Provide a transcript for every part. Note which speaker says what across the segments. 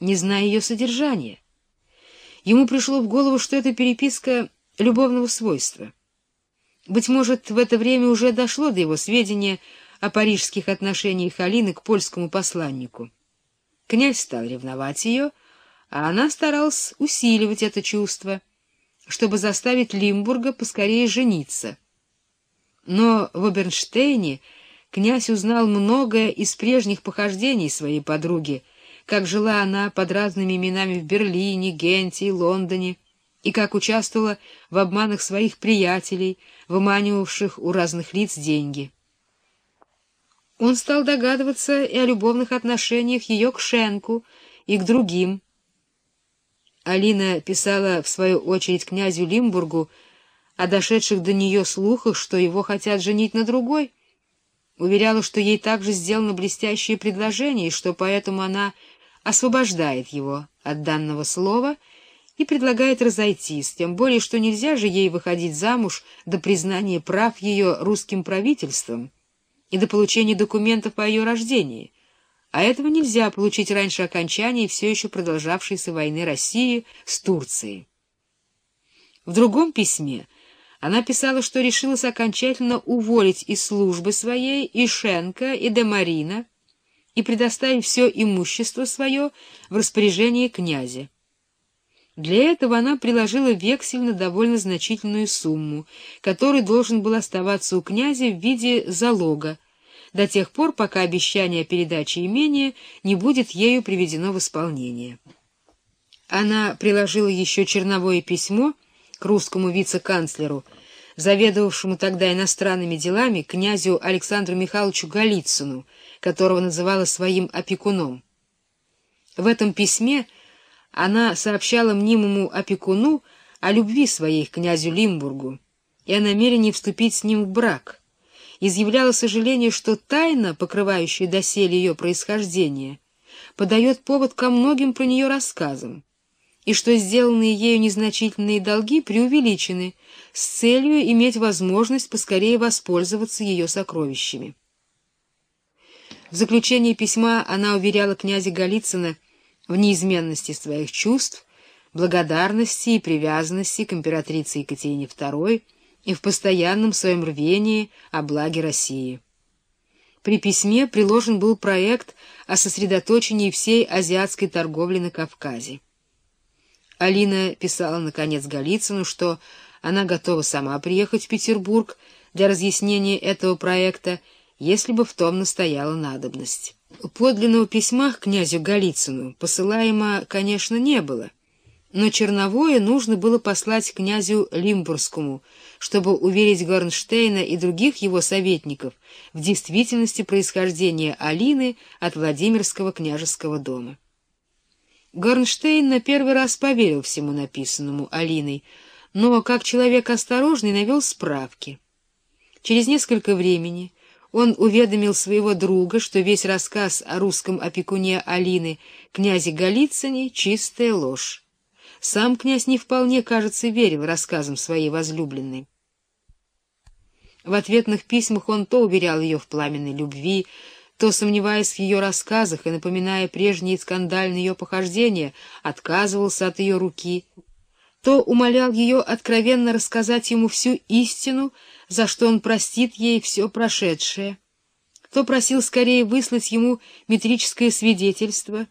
Speaker 1: не зная ее содержания. Ему пришло в голову, что это переписка любовного свойства. Быть может, в это время уже дошло до его сведения о парижских отношениях Алины к польскому посланнику. Князь стал ревновать ее, а она старалась усиливать это чувство, чтобы заставить Лимбурга поскорее жениться. Но в Обернштейне князь узнал многое из прежних похождений своей подруги, как жила она под разными именами в Берлине, Генте и Лондоне, и как участвовала в обманах своих приятелей, выманивавших у разных лиц деньги. Он стал догадываться и о любовных отношениях ее к Шенку и к другим. Алина писала, в свою очередь, князю Лимбургу о дошедших до нее слухах, что его хотят женить на другой. Уверяла, что ей также сделано блестящее предложение, и что поэтому она освобождает его от данного слова и предлагает разойтись, тем более, что нельзя же ей выходить замуж до признания прав ее русским правительством и до получения документов по ее рождении, а этого нельзя получить раньше окончания все еще продолжавшейся войны России с Турцией. В другом письме она писала, что решилась окончательно уволить из службы своей и Шенка, и Демарина, и предоставить все имущество свое в распоряжение князя. Для этого она приложила вексель на довольно значительную сумму, который должен был оставаться у князя в виде залога, до тех пор, пока обещание о передаче имения не будет ею приведено в исполнение. Она приложила еще черновое письмо к русскому вице-канцлеру, заведовавшему тогда иностранными делами князю Александру Михайловичу Голицыну, которого называла своим опекуном. В этом письме она сообщала мнимому опекуну о любви своей к князю Лимбургу и о намерении вступить с ним в брак, изъявляла сожаление, что тайна, покрывающая доселе ее происхождение, подает повод ко многим про нее рассказам, и что сделанные ею незначительные долги преувеличены с целью иметь возможность поскорее воспользоваться ее сокровищами. В заключение письма она уверяла князя Голицына в неизменности своих чувств, благодарности и привязанности к императрице Екатерине II и в постоянном своем рвении о благе России. При письме приложен был проект о сосредоточении всей азиатской торговли на Кавказе. Алина писала, наконец, Голицыну, что она готова сама приехать в Петербург для разъяснения этого проекта, если бы в том настояла надобность. Подлинного письма к князю Голицыну посылаемо, конечно, не было, но черновое нужно было послать князю Лимбургскому, чтобы уверить Горнштейна и других его советников в действительности происхождения Алины от Владимирского княжеского дома. Горнштейн на первый раз поверил всему написанному Алиной, но, как человек осторожный, навел справки. Через несколько времени он уведомил своего друга, что весь рассказ о русском опекуне Алины, князе Голицыне, — чистая ложь. Сам князь не вполне, кажется, верил рассказам своей возлюбленной. В ответных письмах он то уверял ее в пламенной любви, то, сомневаясь в ее рассказах и напоминая прежние скандальные ее похождения, отказывался от ее руки, то умолял ее откровенно рассказать ему всю истину, за что он простит ей все прошедшее, то просил скорее выслать ему метрическое свидетельство,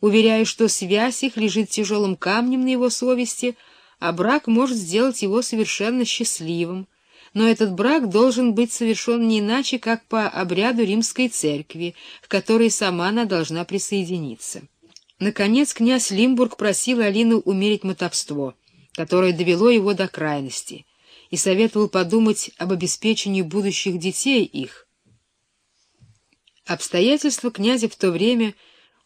Speaker 1: уверяя, что связь их лежит тяжелым камнем на его совести, а брак может сделать его совершенно счастливым, но этот брак должен быть совершен не иначе, как по обряду римской церкви, к которой сама она должна присоединиться. Наконец князь Лимбург просил Алину умерить мотовство, которое довело его до крайности, и советовал подумать об обеспечении будущих детей их. Обстоятельства князя в то время,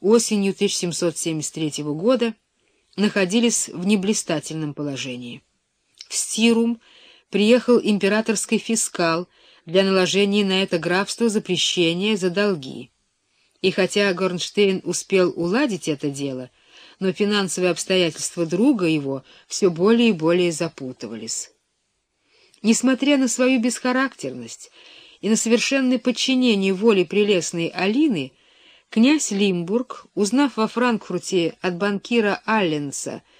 Speaker 1: осенью 1773 года, находились в неблистательном положении. В Стирум приехал императорский фискал для наложения на это графство запрещения за долги. И хотя Горнштейн успел уладить это дело, но финансовые обстоятельства друга его все более и более запутывались. Несмотря на свою бесхарактерность и на совершенное подчинение воле прелестной Алины, Князь Лимбург, узнав во Франкфурте от банкира Алленса,